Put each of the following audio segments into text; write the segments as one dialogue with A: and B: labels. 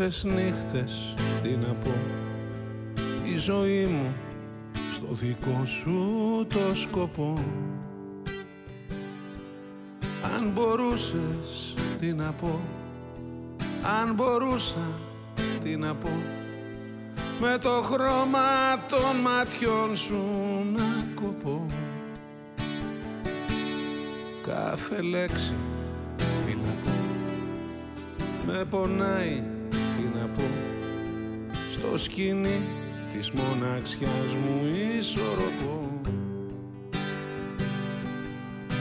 A: Τόσες νύχτες τι να πω. Η ζωή μου στο δικό σου το σκοπό. Αν μπορούσες τι να πω Αν μπορούσα τι να πω. Με το χρώμα των ματιών σου να κοπώ. Κάθε λέξη τι να πω. Με πονάει τι να πω Στο σκηνή της μοναξιάς μου ισορροπώ.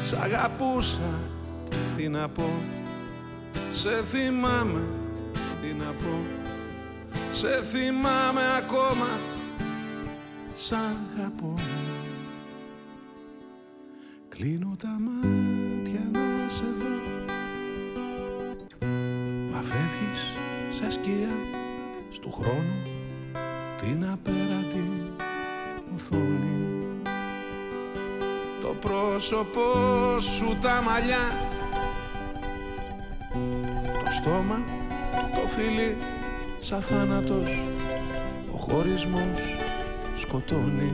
A: Σ' αγαπούσα τι να πω. Σε θυμάμαι τι να πω. Σε θυμάμαι ακόμα. Σ' αγαπώ. Κλείνω τα μάτια να σε δω. Μα φεύγεις σε σκιά Στου χρόνου την απέραντη οθόνη. Το πρόσωπό σου τα μαλλιά. Το στόμα, το φιλί σαν θάνατος. Ο χωρισμός σκοτώνει.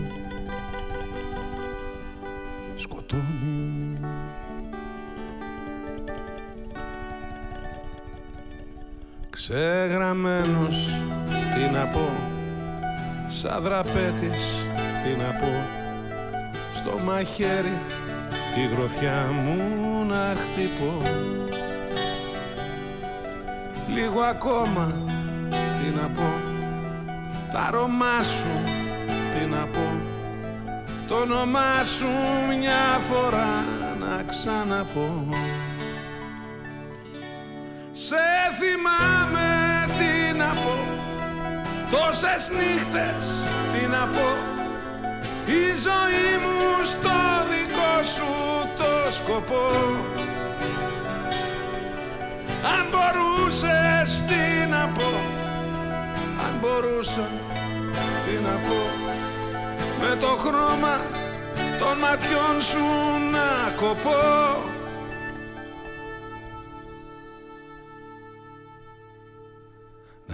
A: Σκοτώνει. Ξεγραμμένος τι να πω Σαν δραπέτης τι να πω. Στο μαχαίρι τη γροθιά μου να χτυπώ. Λίγο ακόμα τι να πω. Τα αρώμα σου τι να πω. Το όνομά σου μια φορά να ξαναπώ. Σε θυμάμαι τι να πω Τόσες νύχτες τι να πω. Η ζωή μου στο δικό σου το σκοπό. Αν μπορούσες τι να πω. Αν μπορούσα τι να πω. Με το χρώμα των ματιών σου να κοπώ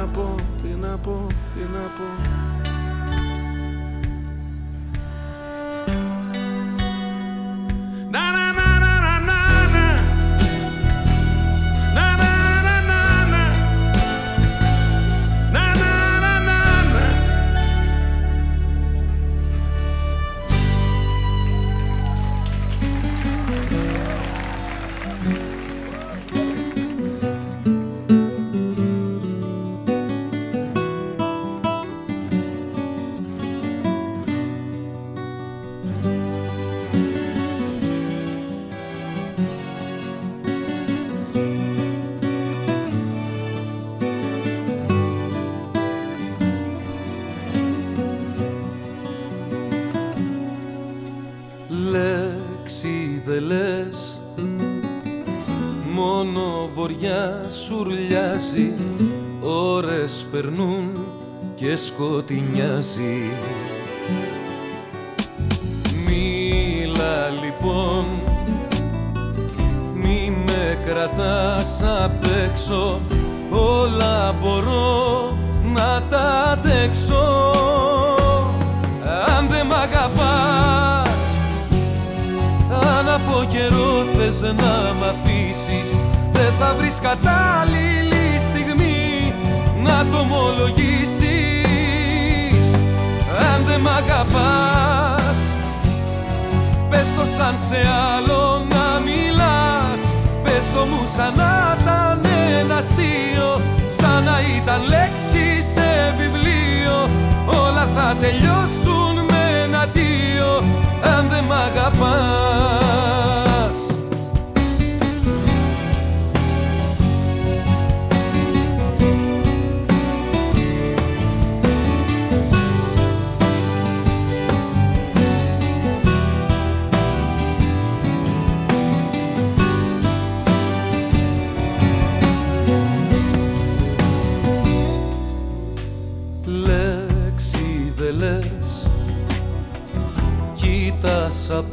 A: να πω, τι να πω, τι να πω
B: σκοτεινιάζει Μίλα λοιπόν Μη με κρατάς απ' έξω. Όλα μπορώ να τα αντέξω. Αν δεν μ' αγαπάς Αν από καιρό θες να μ' αφήσεις Δεν θα βρεις κατάλληλη στιγμή Να το ομολογήσεις. Αν δεν μ' αγαπάς. Πες το σαν σε άλλο να μιλάς. Πες το μου σαν να ήταν ένα αστείο. Σαν να ήταν λέξη σε βιβλίο. Όλα θα τελειώσουν με ένα τίο Αν δεν μ' αγαπάς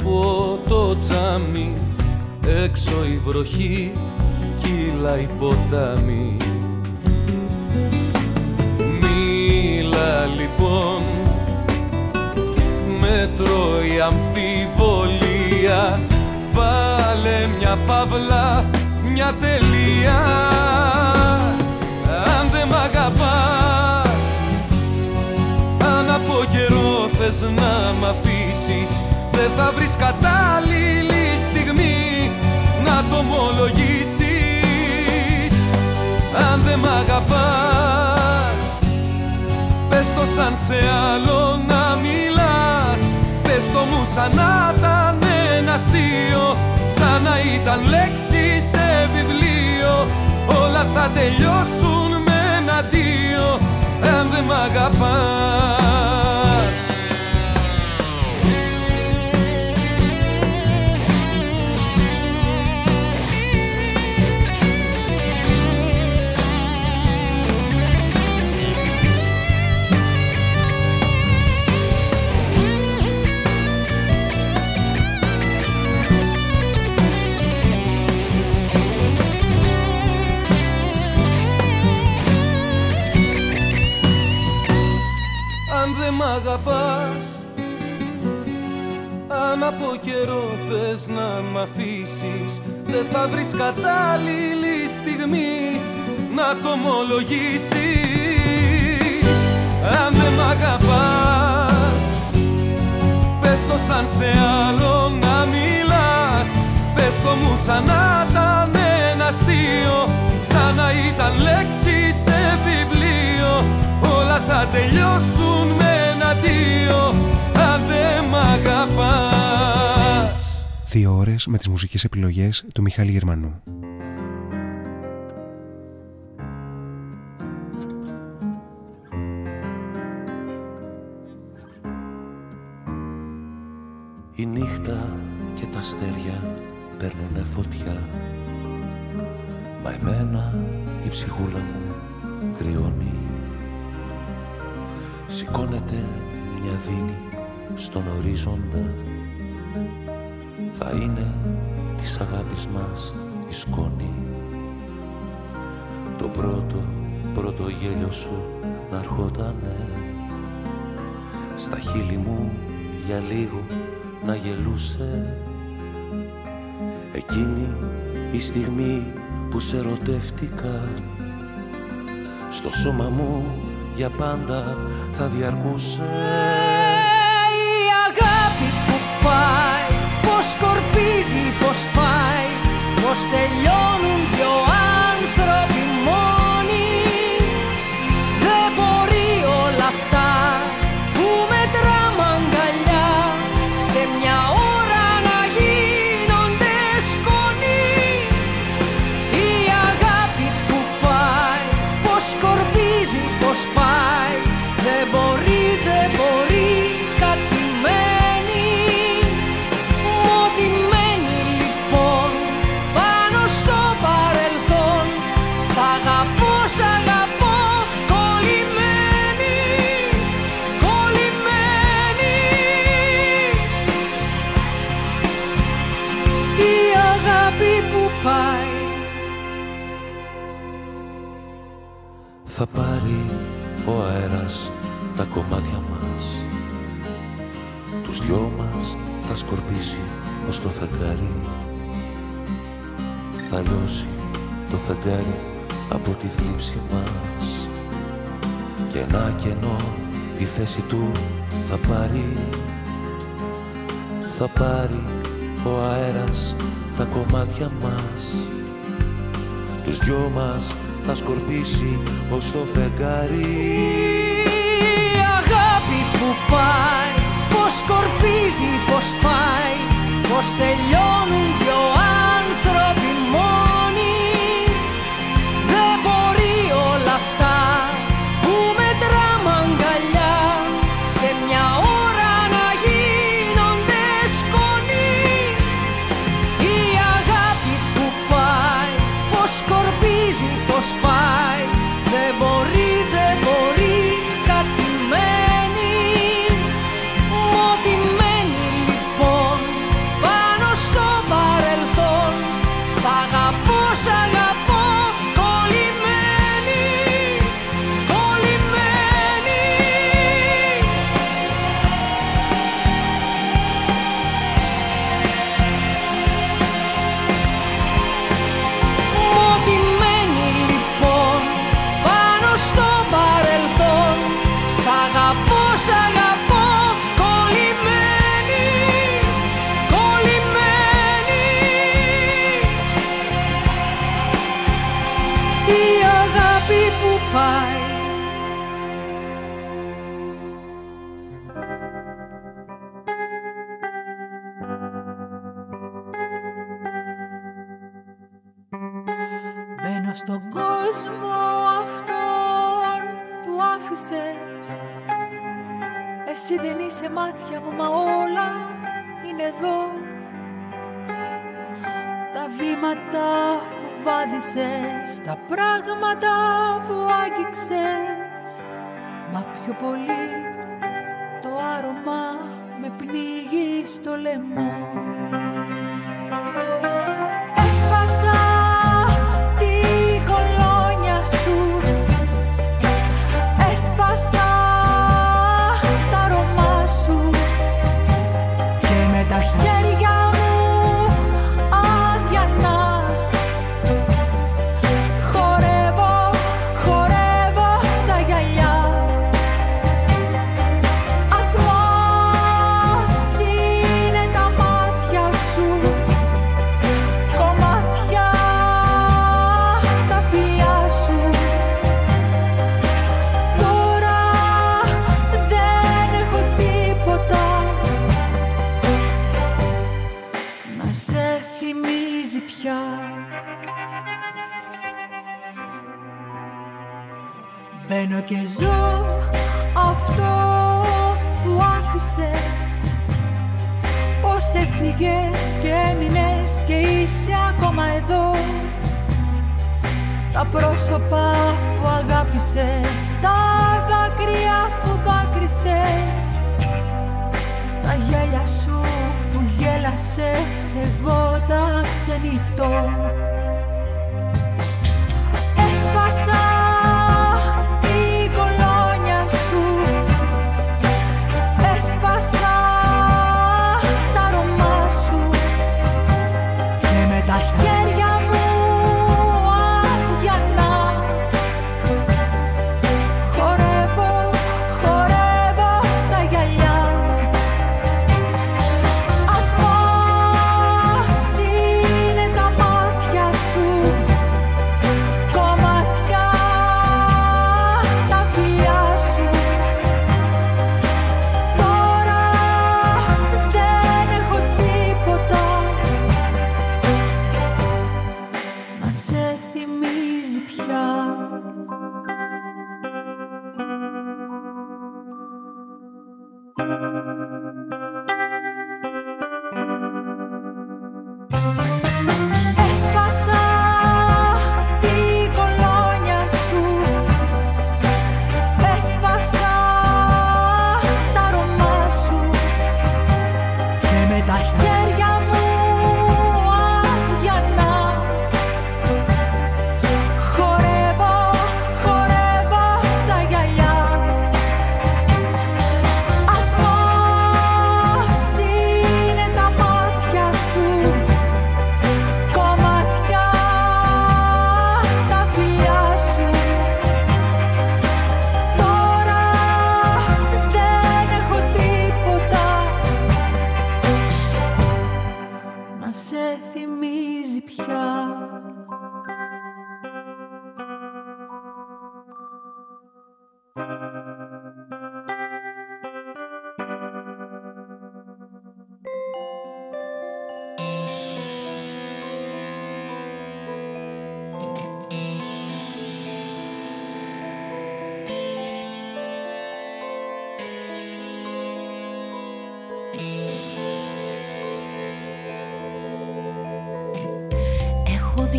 B: από το τζάμι. Έξω η βροχή κύλα η ποτάμι. Μίλα λοιπόν Με τρώει αμφιβολία. Βάλε μια παύλα, μια τελεία. Αν δεν μ' αγαπάς αν από καιρό θες να μ' αφήσεις Δεν θα βρεις κατάλληλη στιγμή Να το ομολογήσεις. Αν δεν μ' αγαπάς Πες το σαν σε άλλο να μιλάς. Πες το μου σαν να ήταν ένα αστείο Σαν να ήταν λέξη σε βιβλίο. Όλα θα τελειώσουν με ένα αντίο Αν δεν μ' αγαπάς αγαπάς. Αν από καιρό θες να μ' αφήσεις Δεν θα βρεις κατάλληλη στιγμή Να το ομολογήσεις. Αν δεν μ' αγαπάς Πες το σαν σε άλλο να μιλάς. Πες το μου σαν να ήταν ένα αστείο Σαν να ήταν λέξη σε βιβλίο. Όλα θα τελειώσουν με ένα τίο Αν δεν μ' αγαπάς.
C: Δύο ώρες με τις μουσικές επιλογές του Μιχάλη Γερμανού.
D: Η νύχτα και τα αστέρια παίρνουνε φωτιά. Μα εμένα η ψυχούλα μου κρυώνει Σηκώνεται μια δίνη στον ορίζοντα. Θα είναι της αγάπης μας η σκόνη. Το πρώτο, πρώτο γέλιο σου να ερχότανε Στα χείλη μου για λίγο να γελούσε. Εκείνη η στιγμή που σε ερωτεύτηκα Στο σώμα μου για πάντα θα διαρκούσε.
E: Η αγάπη που πάει Πως σκορπίζει, πως πάει Πως τελειώνουν δυο άνθρωποι
D: θα σκορπίσει ως το φεγγάρι. Θα λιώσει το φεγγάρι από τη θλίψη μας. Και ένα κενό τη θέση του θα πάρει. Θα πάρει ο αέρας τα κομμάτια μας. Τους δυο μας θα σκορπίσει ως το φεγγάρι.
F: Η αγάπη που πάει, πως σκορπίζει, πως πάει Πως τελειώνουν δυο άνθρωποι
E: Εσύ δεν είσαι μάτια μου μα όλα είναι εδώ. Τα βήματα που βάδισε, τα πράγματα που άγγιξες Μα πιο πολύ το άρωμα με πνίγει στο λαιμό και ζω αυτό που άφησες. Πώς έφυγες και έμεινες και είσαι ακόμα εδώ. Τα πρόσωπα που αγάπησες Τα δάκρυα που δάκρυσες. Τα γέλια σου που γέλασες Εγώ τα ξενυχτώ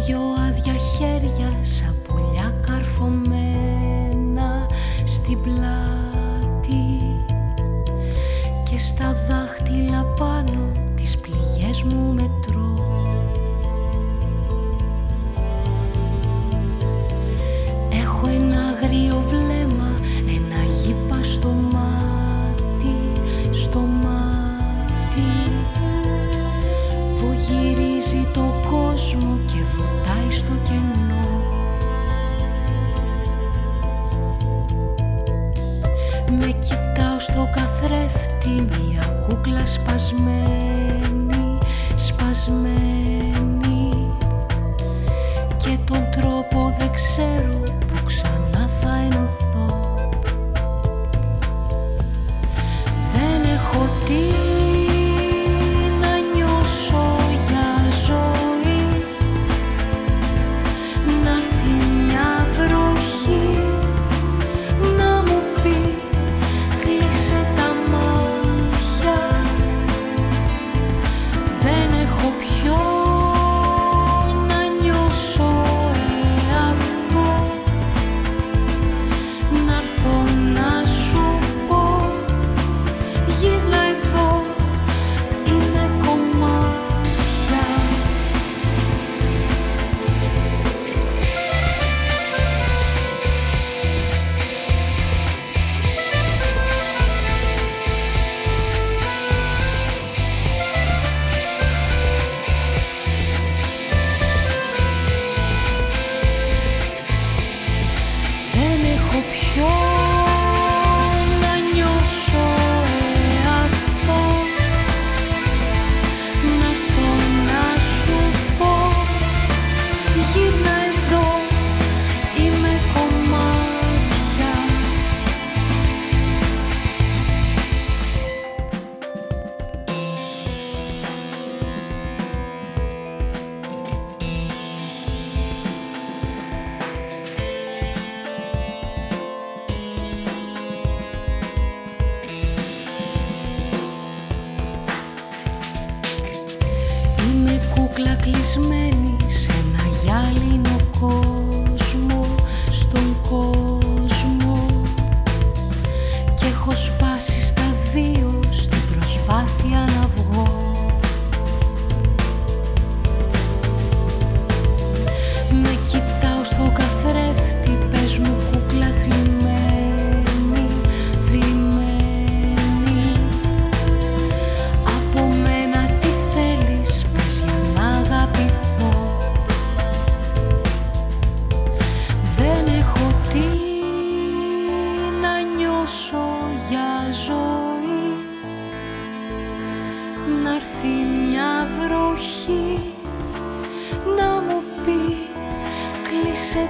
E: δυο άδεια χέρια σαν πουλιά καρφωμένα στην πλάτη και στα δάχτυλα πάνω τις πληγές μου μετρώ. Έχω ένα αγρίο βλέμμα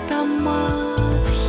E: τα μάτια.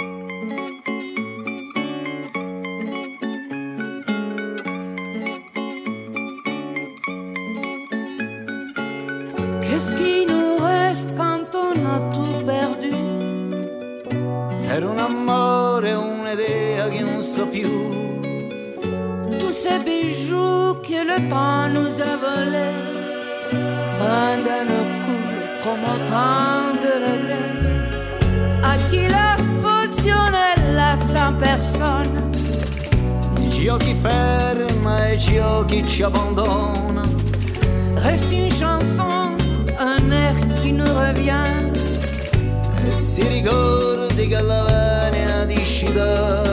G: Abbandona.
E: Reste une chanson, un air qui nous revient.
G: Si ricordi che la venia di scida.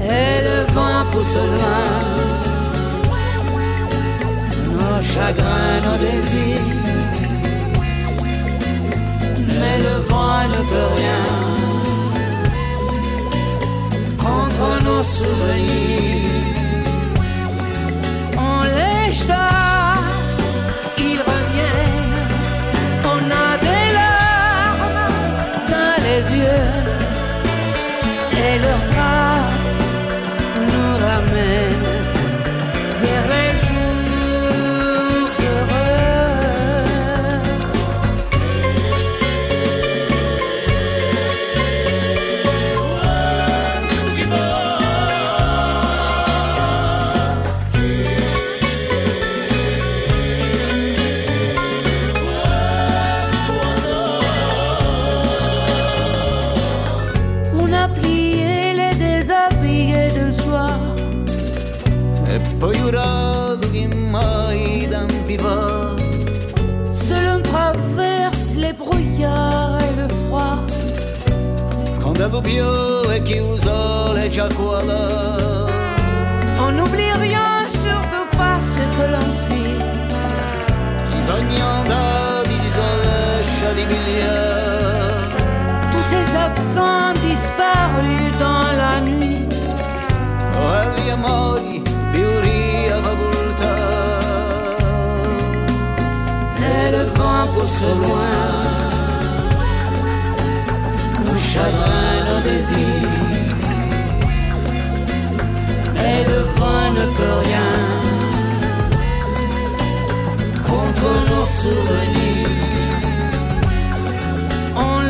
E: Et le vent pousse loin nos chagrins, nos désirs. Mais le vent ne peut rien contre nos souvenirs. side Tego białe kiełzole dziakłada On n'oublie rien, surtout pas ce que l'on fuit
G: Zagnanda d'isole chadibilia
E: Tous ces absents disparus dans la nuit.
G: Elle y a mori, Oelia moi, biuria vabulta
E: Et le vent pousse loin. Nos chagrins, nos désirs. Et le vent ne peut rien contre nos souvenirs. On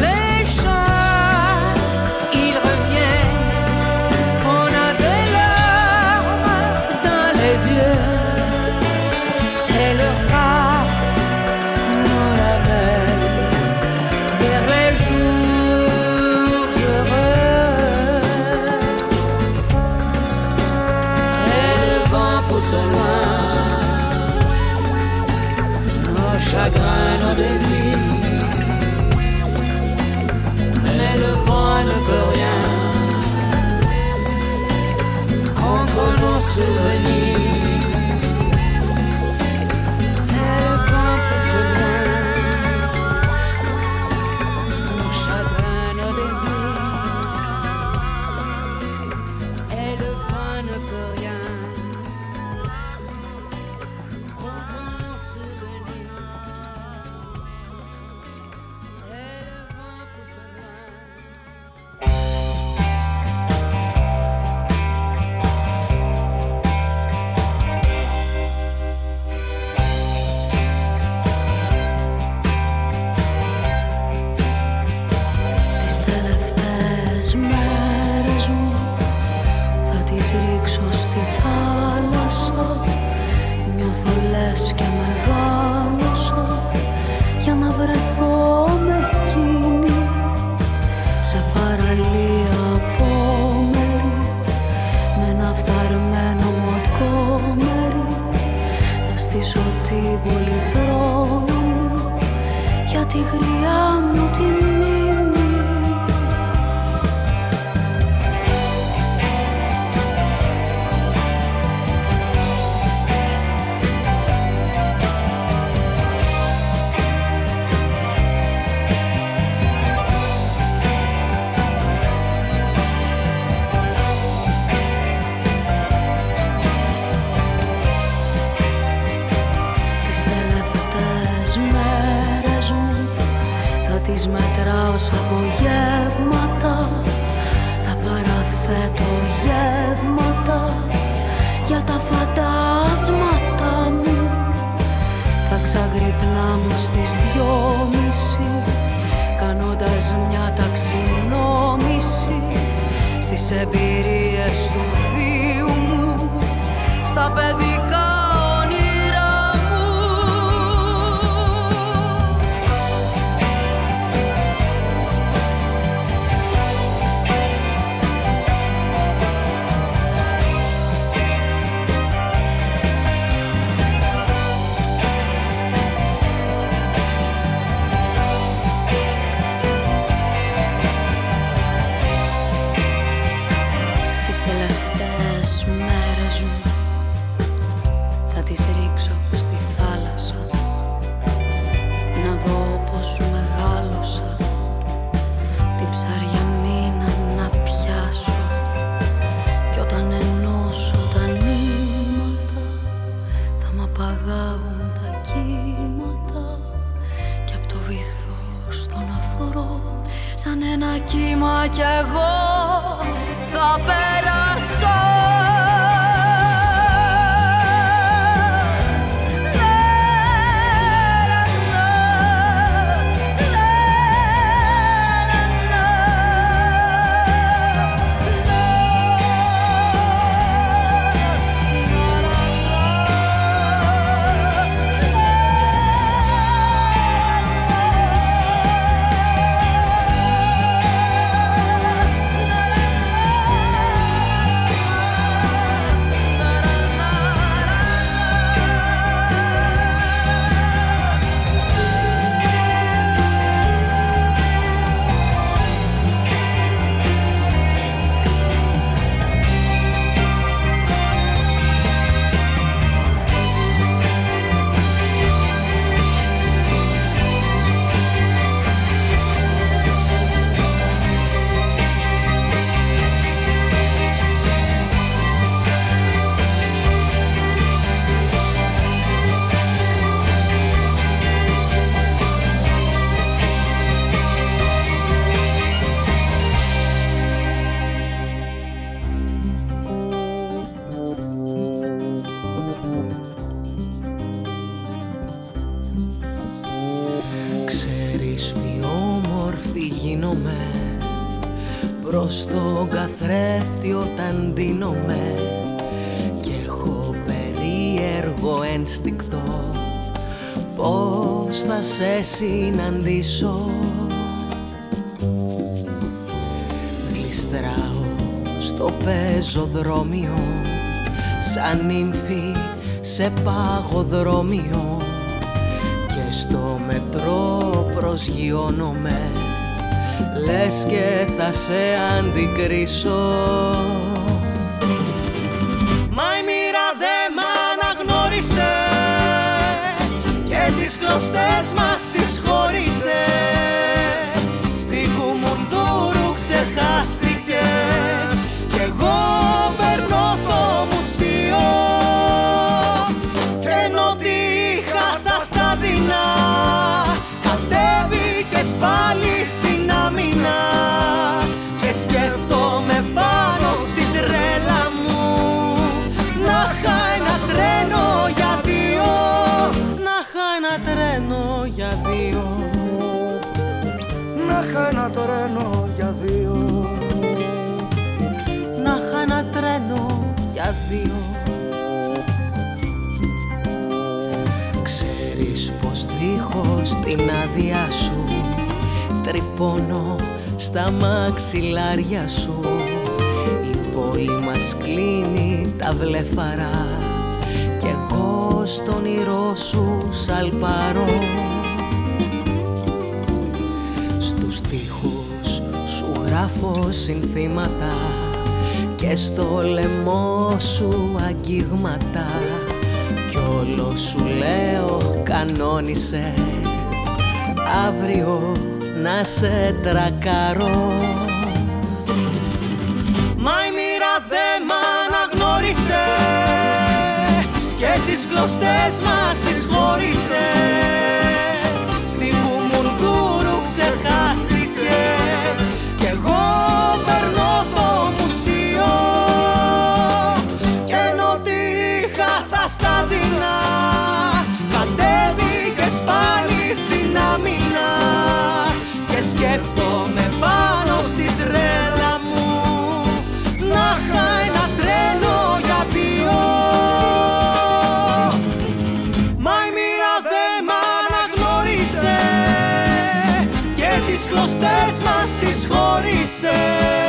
H: συναντήσω. Γλιστράω στο πεζοδρόμιο Σαν νύμφη σε παγοδρόμιο. Και στο μετρό προσγειώνομαι Λες και θα σε αντικρίσω. Μα η μοίρα δεν μ' αναγνώρισε Και τις κλωστές Ξέρεις πως δίχως την άδειά σου Τρυπώνω στα μαξιλάρια σου. Η πόλη μας κλείνει τα βλεφαρά Κι εγώ στον όνειρό σου σαλπαρώ Στους τοίχους σου γράφω συνθήματα Και στο λαιμό σου αγγίγματα. Κι όλο σου λέω κανόνισε. Αύριο να σε τρακαρώ. Μα η μοίρα δεν μ' αναγνώρισε Και τις κλωστές μας τις χώρισε. Στη Κουμουνδούρου ξεχάστηκες Κι εγώ χώρισε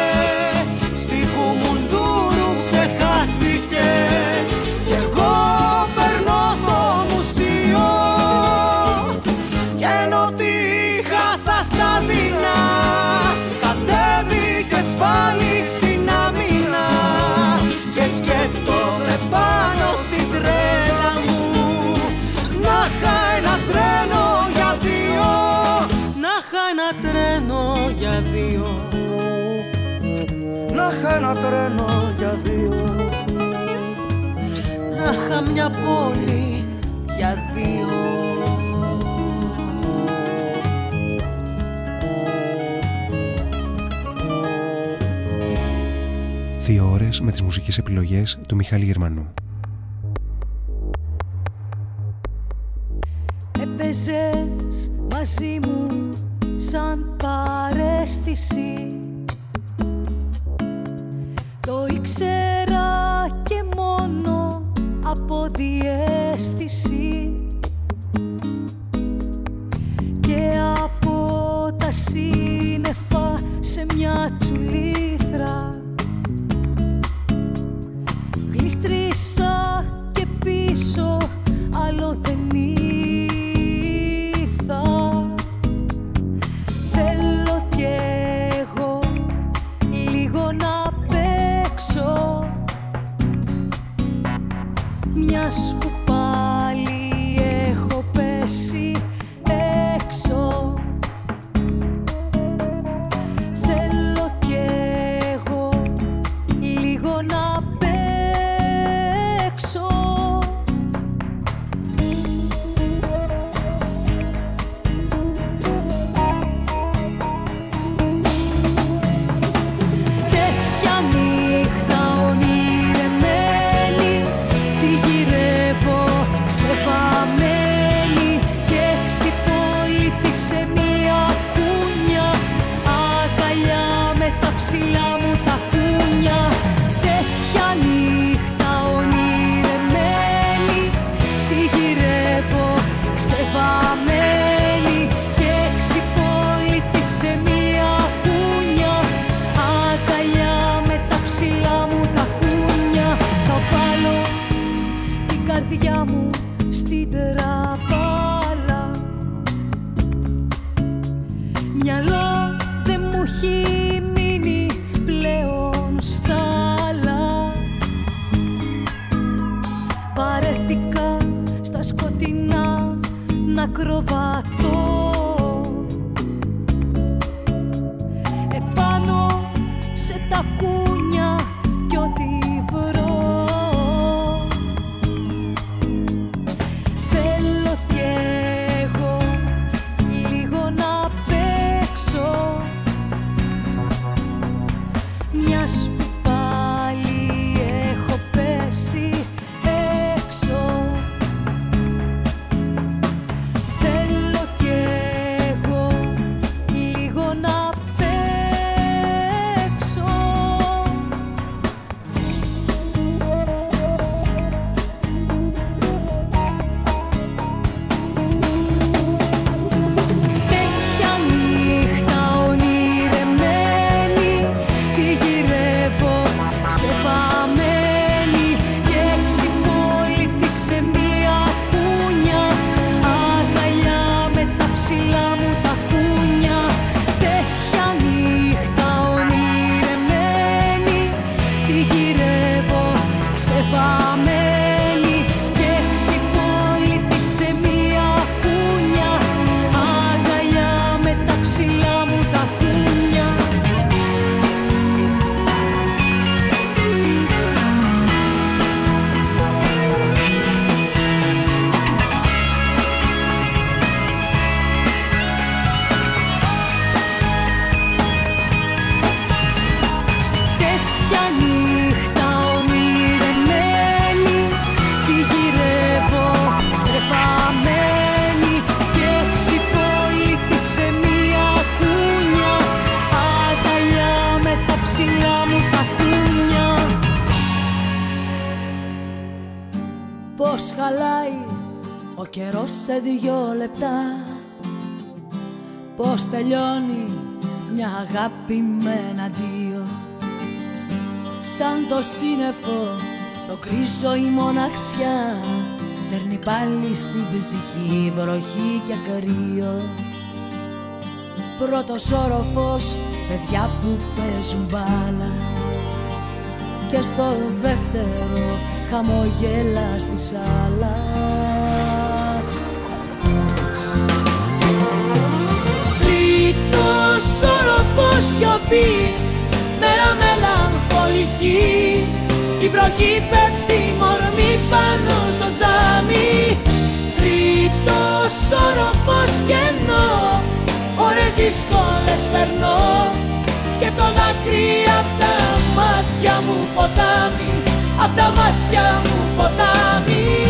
H: Άχα ένα τρένο για δύο. Άχα μια πόλη για δύο.
C: Δύο ώρες με τις μουσικές επιλογές του Μιχάλη Γερμανού.
E: Έπαιζες μαζί μου σαν παρέστηση. ήξερα και μόνο από διέστηση. Και από τα σύννεφα σε μια τσουλήθρα. Γλιστρήσα και πίσω άλλο δεν show. βασιλιά σύννεφο το κρίζο η μοναξιά. Φέρνει πάλι στην ψυχή βροχή και κρύο πρώτος όροφος παιδιά που παίζουν μπάλα. Και στο δεύτερο χαμογέλα στη σάλα. Τρίτος όροφος σιωπή. Μέρα μελαγχολική βροχή πέφτει μορμή πάνω στο τζάμι. Και όροφος κενό Ωρες δύσκολες περνώ. Και το δάκρυ απ' τα μάτια μου ποτάμι Απ' τα μάτια μου ποτάμι.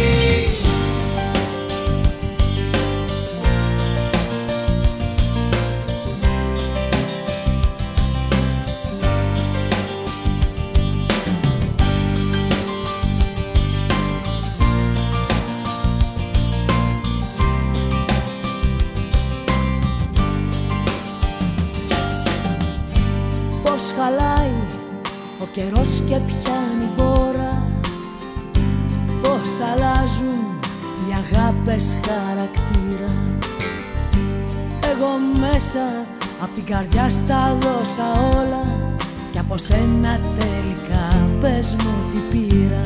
E: Καιρός και πιάνει μπόρα. Πώς αλλάζουν οι αγάπες χαρακτήρα. Εγώ μέσα απ' την καρδιά στα δώσα όλα. Κι από σένα τελικά πες μου τι πήρα.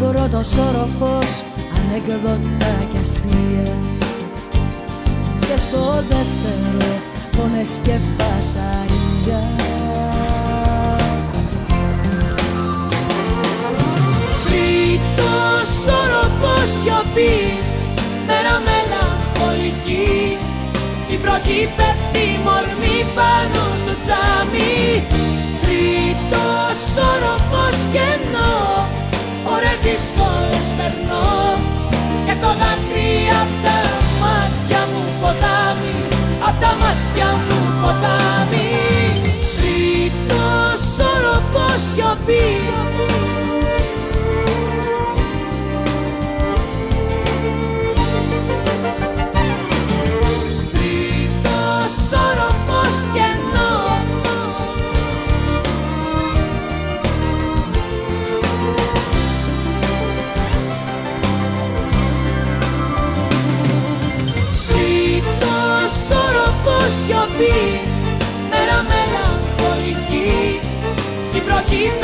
E: Πρώτος όροφος ανέκδοτα και αστεία. Και στο δεύτερο πόνες και φασαρία σιωπή Μέρα μελαγχολική Η βροχή πέφτει μορμή πάνω στο τζάμι. Τρίτος όροφος κενό Ωρες δύσκολες περνώ. Και το δάκρυ απ' τα μάτια μου ποτάμι Απ' τα μάτια μου ποτάμι. Τρίτος όροφος σιωπή σιωπή Μέρα μελαγχολική Η βροχή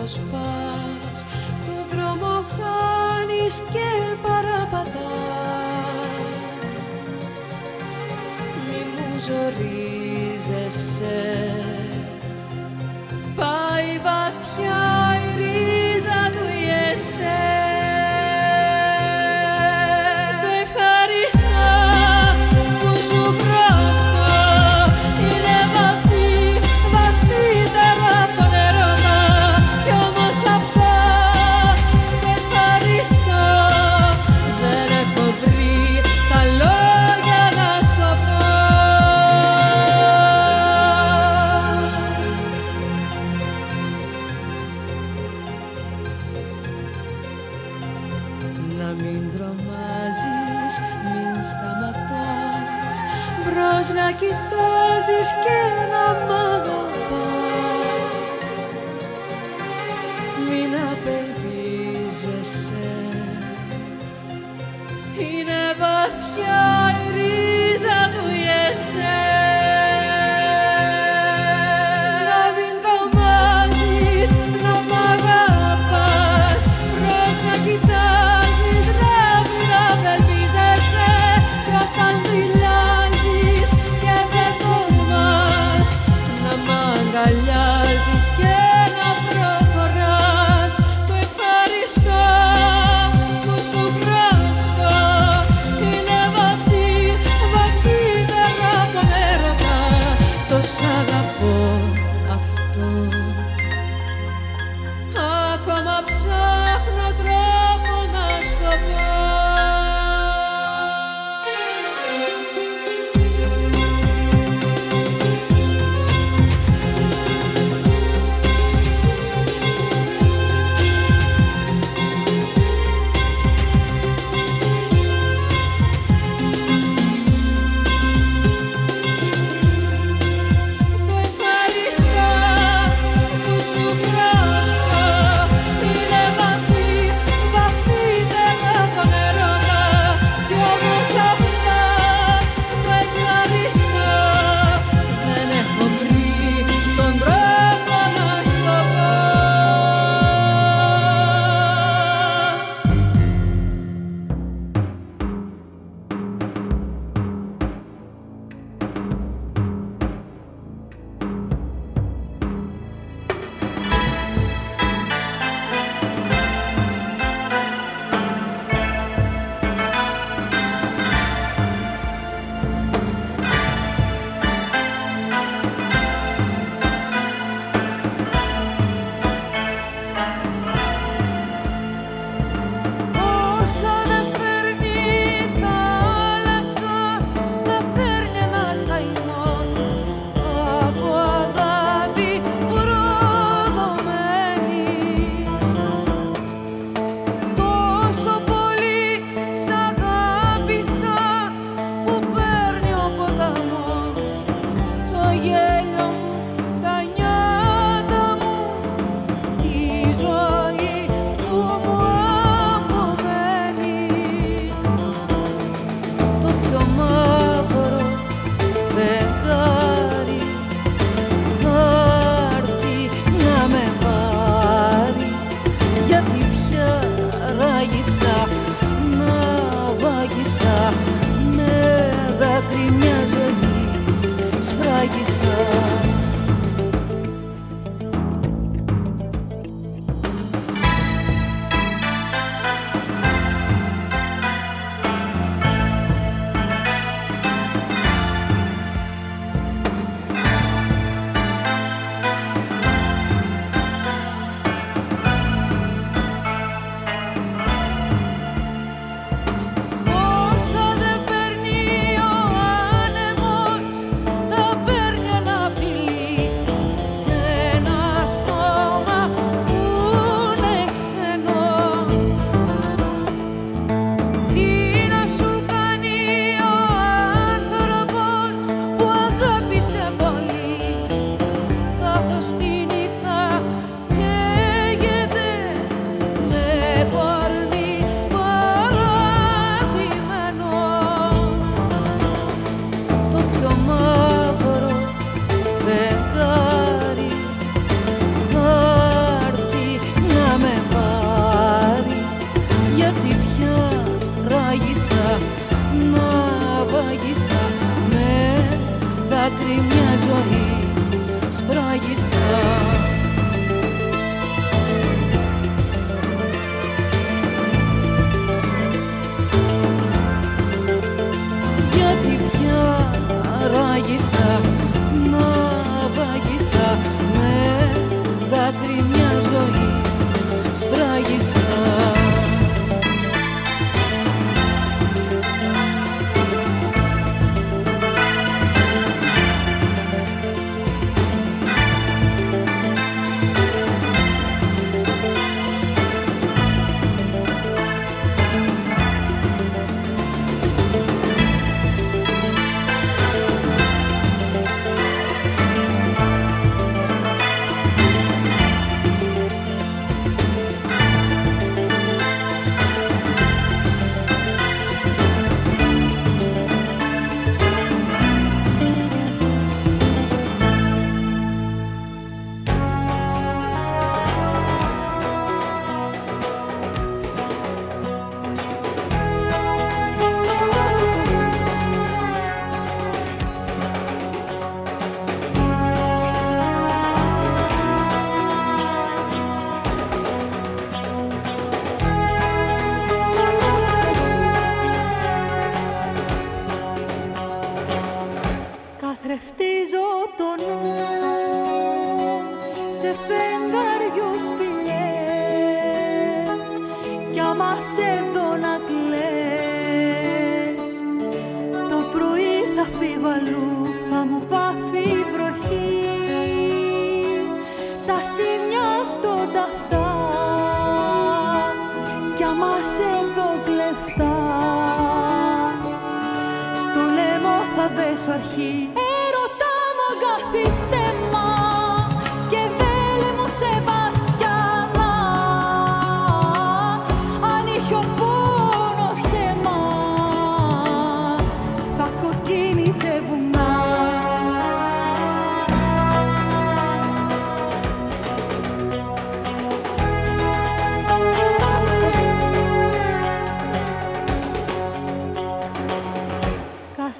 I: κόσμος πάει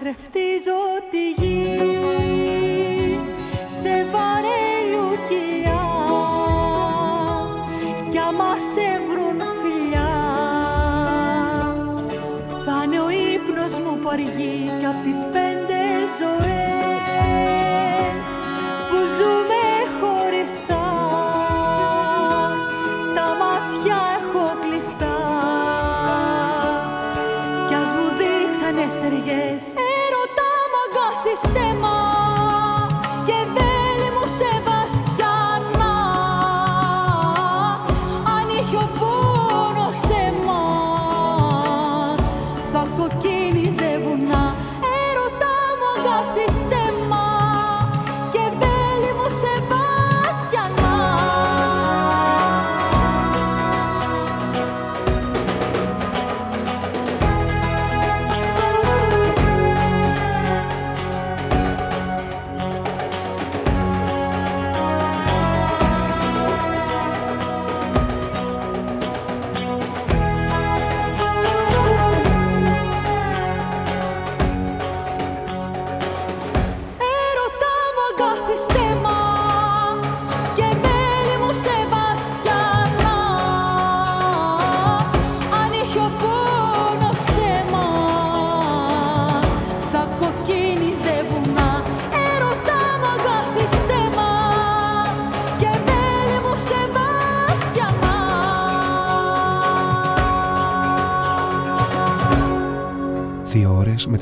I: Τρεφτίζω τη γη σε βαρέλιου κοιλιά κι άμα σε βρουν φιλιά θα είναι ο ύπνος μου που αργεί κι απ' τις πέντε ζωές που ζούμε χωριστά. Τα μάτια έχω κλειστά κι ας μου δείξανε στεριές sistema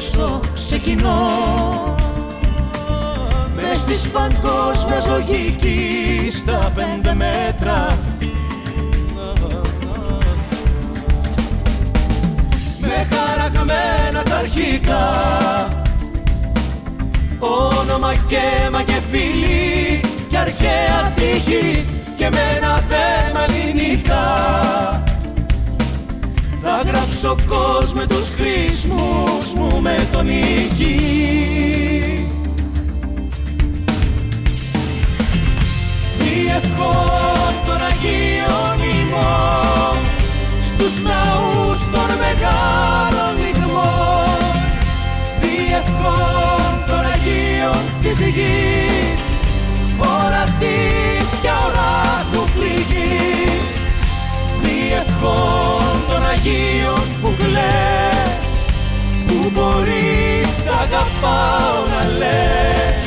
J: Εγώ να τρέξω σε κοινό Μες της παγκόσμιας λογικής στα πέντε μέτρα. Με χαραγμένα τα αρχικά. Όνομα και αίμα και φίλοι και αρχαία τύχη και με ένα θέμα ελληνικά Θα γράψω κόσμο τους χρήσμους μου με τον ήχη Διευχών των Αγίων ημών στους ναούς των μεγάλων λιγμών Διευχών των Αγίων της γης ορατής και οράκου πληγής. Διευχών των Αγίων που κλαις που μπορείς αγαπάω να λες.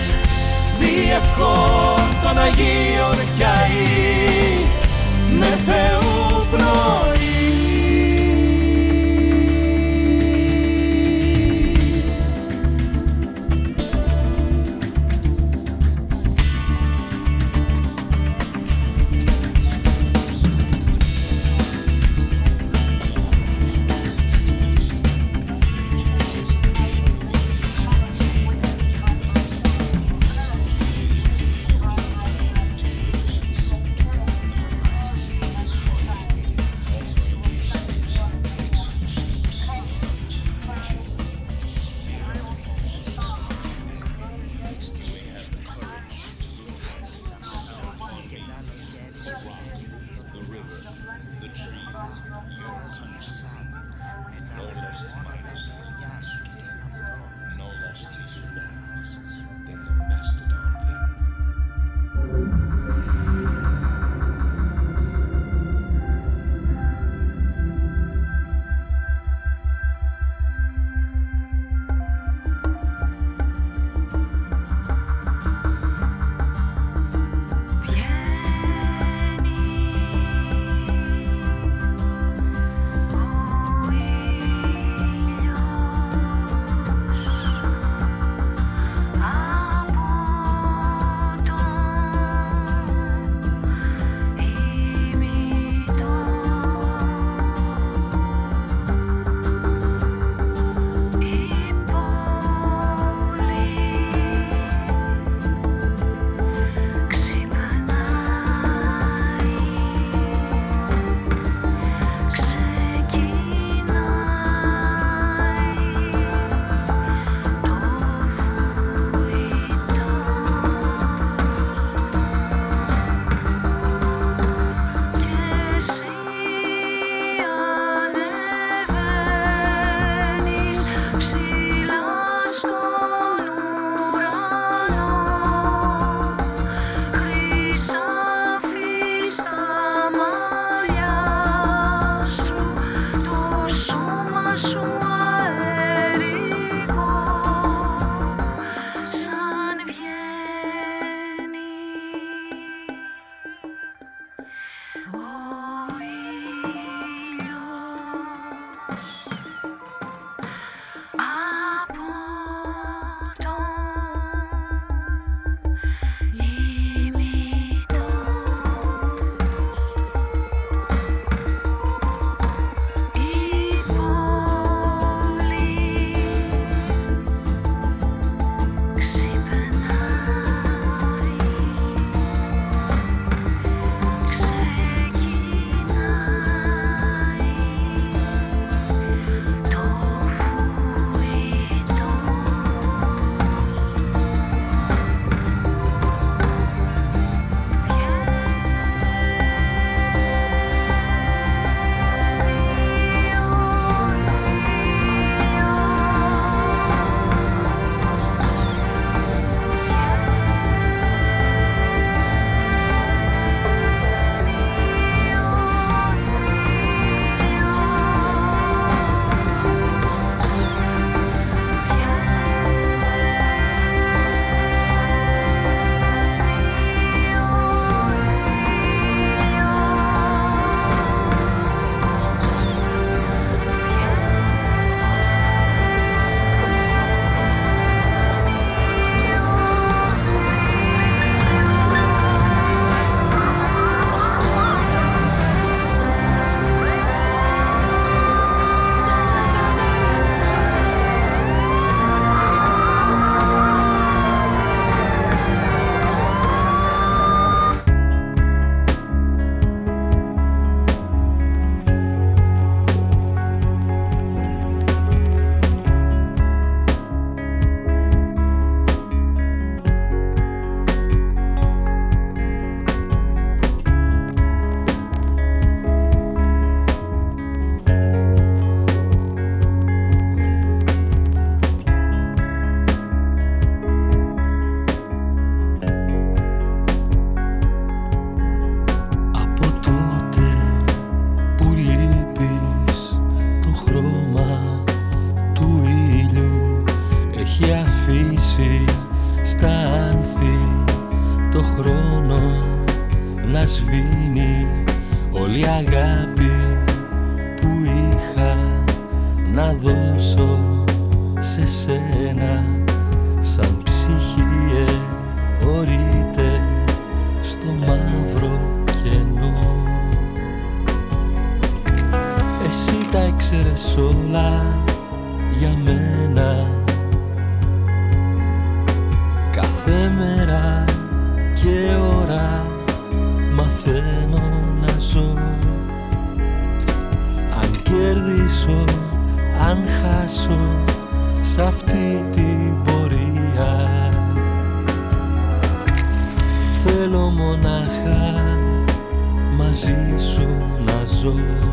J: Διευχών των Αγίων κι αεί με Θεού
K: σε αυτή την πορεία. Θέλω μονάχα μαζί σου να ζω.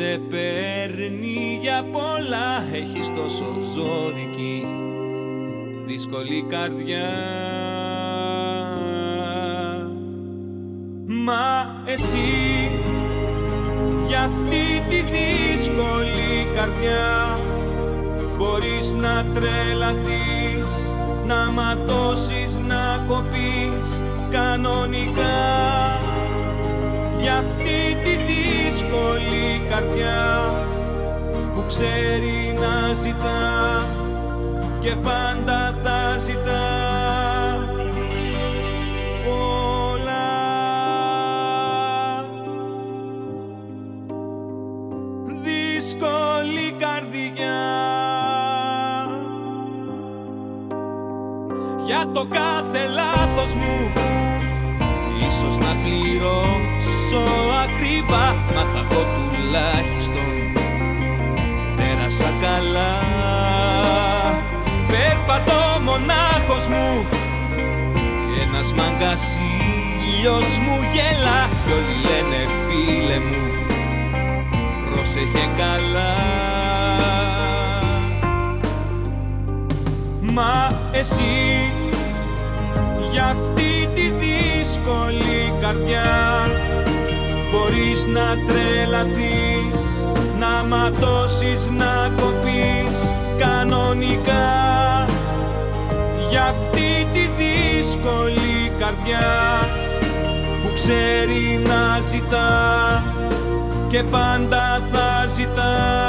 E: σε
L: παίρνει για πολλά. Έχεις τόσο ζώρικη δύσκολη καρδιά. ξέρει να ζητά και πάντα θα ζητά. Πολλά. Δύσκολη καρδιά. Για το κάθε λάθος μου ίσως να πληρώσω. μονάχος μου. Και ένας μαγκάς μου γελά Κι όλοι λένε φίλε μου Πρόσεχε καλά Μα εσύ για αυτή τη δύσκολη καρδιά Μπορείς να τρελαθείς, να ματώσεις, να κοπείς κανονικά για αυτή τη δύσκολη καρδιά που ξέρει να ζητά και πάντα θα ζητά.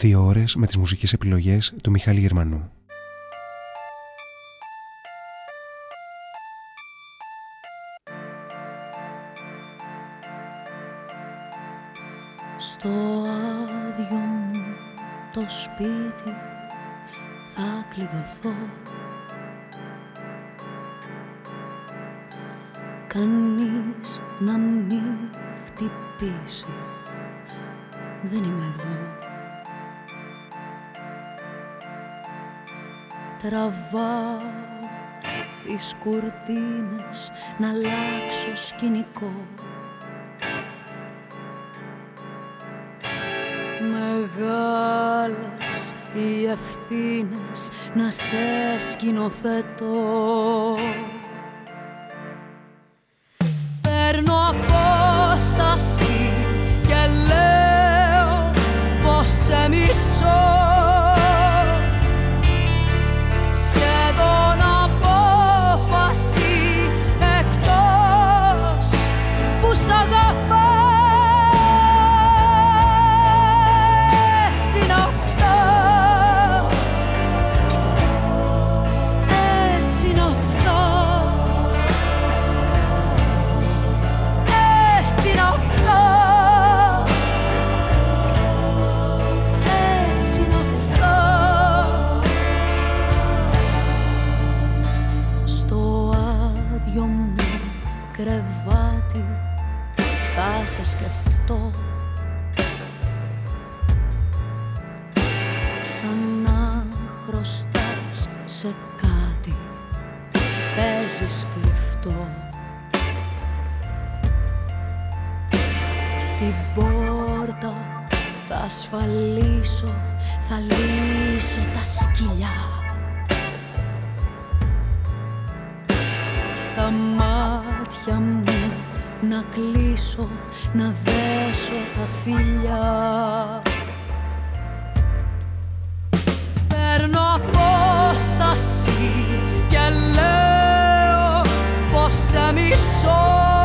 C: Δύο ώρες με τις μουσικές επιλογές του Μιχάλη Γερμανού.
E: Στο άδειο μου το σπίτι θα κλειδωθώ. Κανείς να μην χτυπήσει. Δεν είμαι εδώ Τραβάω τις κουρτίνες να αλλάξω σκηνικό. Μεγάλες οι ευθύνες να σε σκηνοθετώ. Παίρνω ασφαλίσω θα λύσω τα σκυλιά. Τα μάτια μου να κλείσω να δέσω τα φιλιά. Παίρνω απόσταση και λέω πως σε μισώ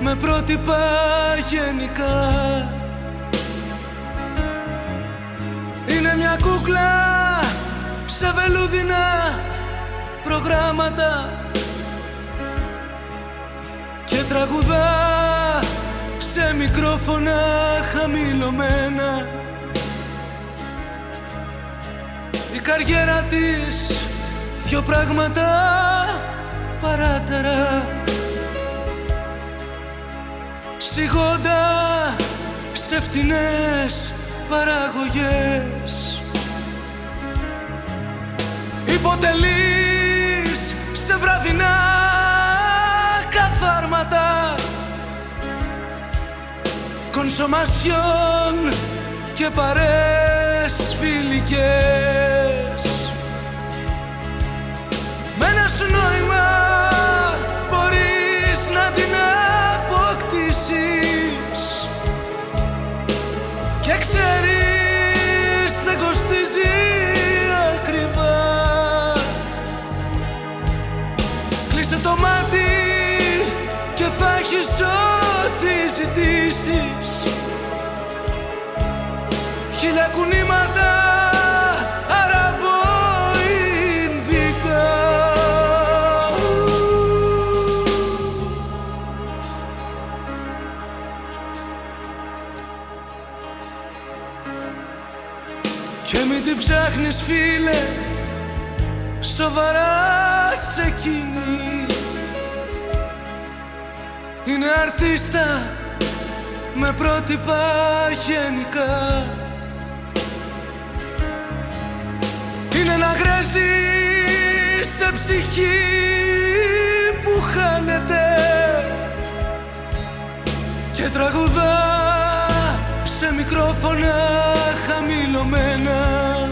M: με πρότυπα γενικά. Είναι μια κούκλα σε βελούδινα προγράμματα και τραγουδά σε μικρόφωνα χαμηλωμένα. Η καριέρα της δυο πράγματα παράτερα. Σιγόντα σε φτηνές παραγωγές. Υποτελείς σε βραδινά καθάρματα. Κονσομασιών και παρές φιλικές. ανοίξεις Χίλια κουνήματα αραβοϊνδικά Και μην την ψάχνεις φίλε σοβαρά σε κοινή Είναι αρτίστα με πρότυπα γενικά. Είναι να γρέζει σε ψυχή που χάνεται και τραγουδά σε μικρόφωνα χαμηλωμένα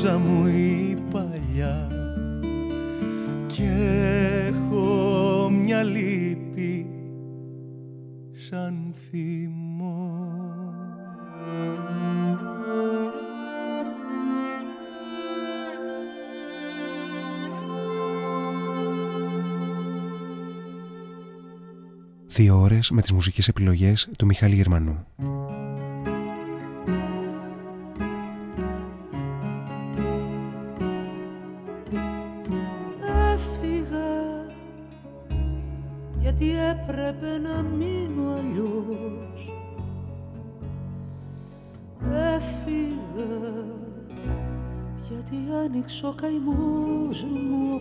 N: ρίζα μου
B: η παλιά και έχω μια λύπη σαν θυμό.
O: Δύο ώρες με τις μουσικές επιλογές του Μιχάλη Γερμανού.
J: ρίξω καημός μου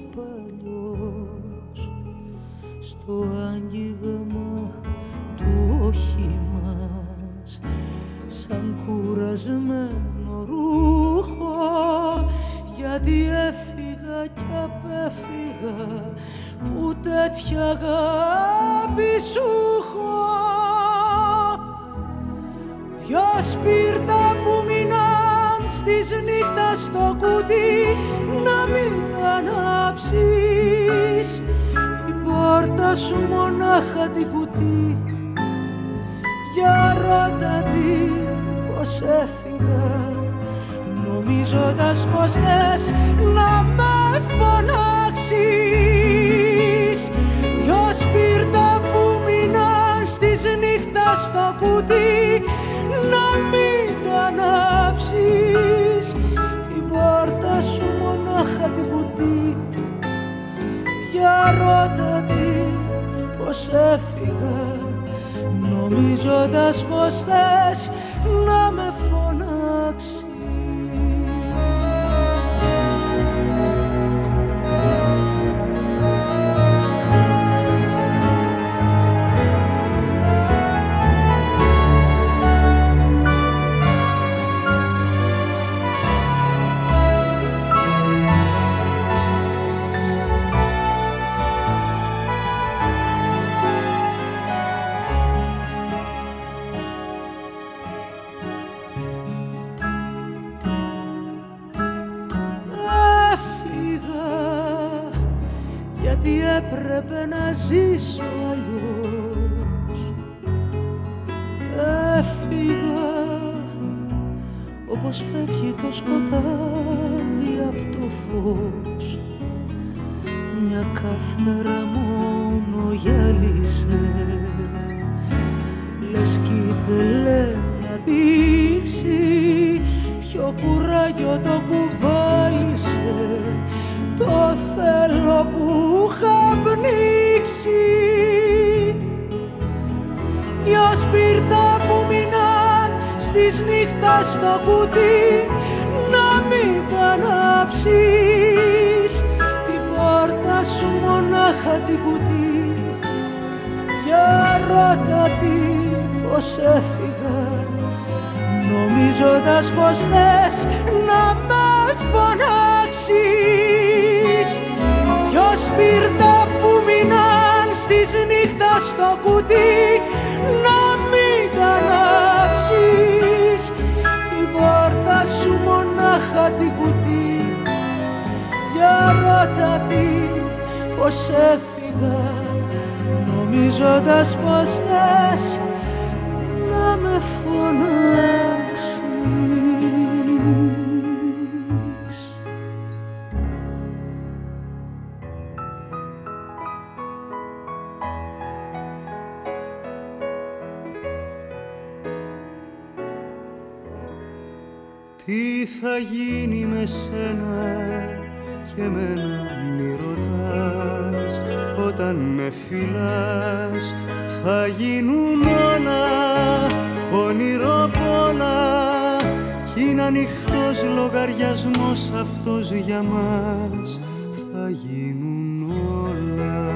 J: να μην ανάψεις την πόρτα σου μονάχα την κουτί. Για ρώτα τι πως έφυγα. Νομίζοντας πως θες να με φωνάξεις. Δυο σπίρτα που μείναν στις νύχτας στο κουτί να μην για ρώτα τι πως έφυγα. Νομίζοντας πως θες πως θες να με φωνάξεις. Δυο σπίρτα που μείναν στις νύχτας στο κουτί να μην τα ανάψεις. Την πόρτα σου μονάχα την κουτί. Για ρώτα τι πως έφυγα νομίζοντας πως θες να με φωνάξεις
P: γίνει με σένα και μένα μη ρωτάς. Όταν με φυλάς θα γίνουν όλα όνειρο πολλά. Κι είναι ανοιχτός λογαριασμός αυτός για μας. Θα γίνουν όλα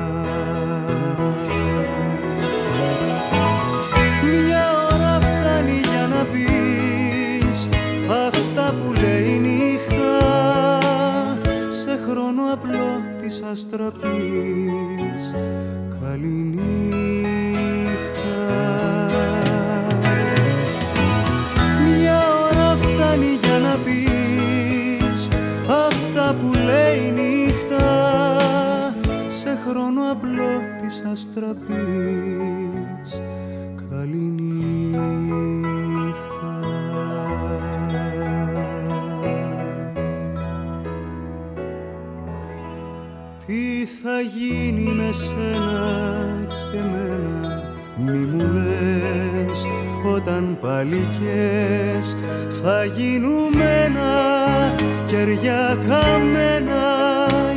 P: της αστραπής καληνύχτα. Μια ώρα φτάνει για να πεις αυτά που λέει νύχτα. Σε χρόνο απλό της αστραπής θα γίνει με σένα και μένα μη μου λες όταν παλικές θα γίνουμε ένα κεριά καμένα.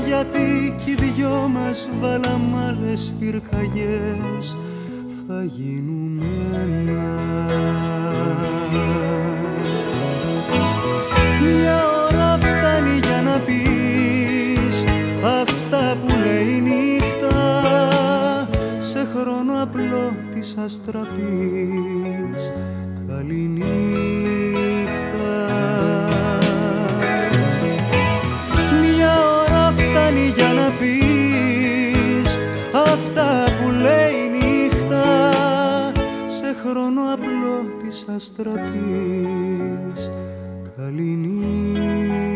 P: Γιατί κι οι δυο μας βάλαμε άλλες πυρκαγιές θα γίνουμε ένα της αστραπής. Καληνύχτα Μια ώρα φτάνει για να πεις αυτά που λέει νύχτα. Σε χρόνο απλό της αστραπής. Καληνύχτα